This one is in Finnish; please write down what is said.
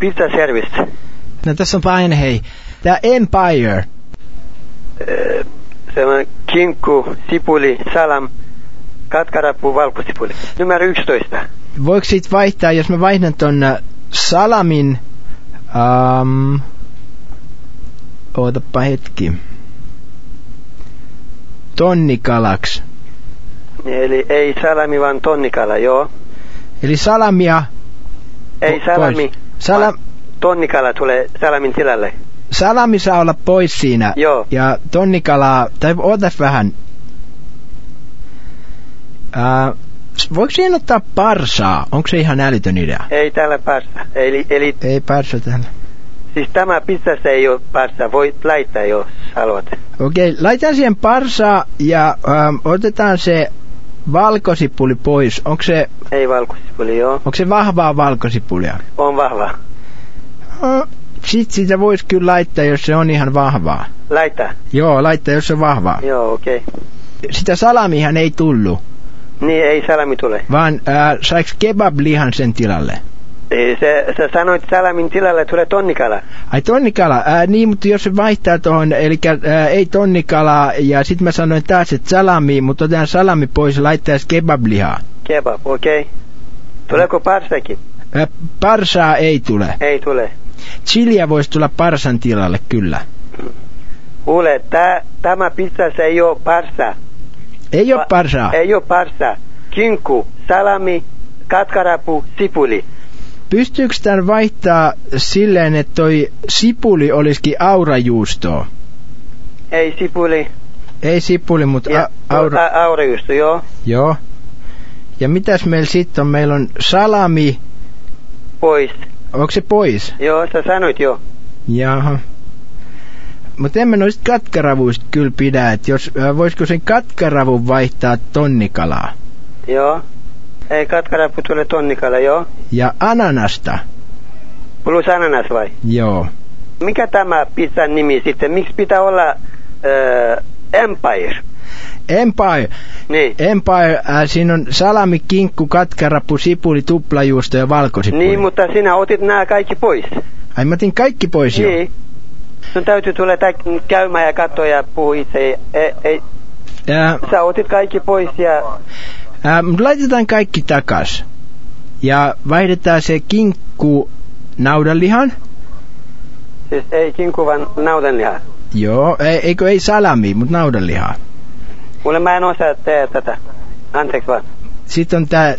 pizza service. No tässä on paine hei. Tää Empire. Öö, se on kinkku, sipuli, salam, katkarapu, valkosipuli. Numero 11. Voiko siitä vaihtaa, jos mä vaihdan ton äh, salamin... Um, ootapa hetki. Tonnikalaks. Eli ei salami, vaan tonnikala, joo. Eli salamia... Ei salami, pois. Sala, tonnikala tulee salamin tilalle. salami saa olla pois siinä. Joo. Ja tonnikalaa, tai ootas vähän. Uh, voiko siihen ottaa parsaa? Onko se ihan älytön idea? Ei täällä parsa. Eli, eli Ei parsa täällä. siis tämä pizzassa ei ole parsa. Voit laittaa, jos haluat. Okei, laitan siihen parsaa ja ähm, otetaan se valkosipuli pois. Onko se, Ei valkosipuli, joo. onko se vahvaa valkosipulia? On vahva. No, sit sitä voisi kyllä laittaa, jos se on ihan vahvaa. Laita. Joo, laittaa, jos se on vahvaa. Joo, okei. Okay. Sitä salamihan ei tullut, Niin, ei salami tule. vaan äh, saiko kebablihan sen tilalle? Se, sä sanoit salamin tilalle tulee tonnikala. Ai tonnikala, ää, niin, mutta jos se vaihtaa tuohon, eli ää, ei tonnikalaa, ja sitten mä sanoin taas, että salami, mutta otetaan salami pois ja laittaisi kebablihaa. Kebab, okei. Okay. Tuleeko parsakin? Ää, parsaa ei tule. Ei tule. Chiliä voisi tulla parsan tilalle, kyllä. Kuule, tää, tämä pizzassa ei ole parsa. Ei ole parsaa. Ei ole parsa. Kinkku, salami, katkarapu, sipuli. Pystyykö tämän vaihtaa silleen, että toi sipuli olisikin aurajuustoa? Ei sipuli. Ei sipuli, mutta Ja, a- aura... a, aurajuusto, joo. Joo. Ja mitäs meillä sitten on? Meillä on salami. Pois. Onko se pois? Joo, sä sanoit jo. Jaha. Mutta en mä noista katkaravuista kyllä pidä, että jos, äh, voisiko sen katkaravun vaihtaa tonnikalaa? Joo. Ei katkarapu tule tonnikala, joo. Ja ananasta? Plus ananas vai? Joo. Mikä tämä pizzan nimi sitten? Miksi pitää olla äh, Empire? Empire. Niin. Empire, äh, siinä on salami, kinkku, katkarapu, sipuli, tuplajuusto ja valkosipuli. Niin, mutta sinä otit nämä kaikki pois. Ai mä otin kaikki pois jo. Niin. Sun täytyy tulla tä- käymään ja katsoa ja puhua itse. Ei, ei, Äh, sä otit kaikki pois ja laitetaan kaikki takas. Ja vaihdetaan se kinkku naudanlihan. siis ei kinku vaan naudanliha. Joo, ei, eikö ei salami, mutta naudanlihaa. Mulle mä en osaa tehdä tätä. Anteeksi vaan. Sitten on tää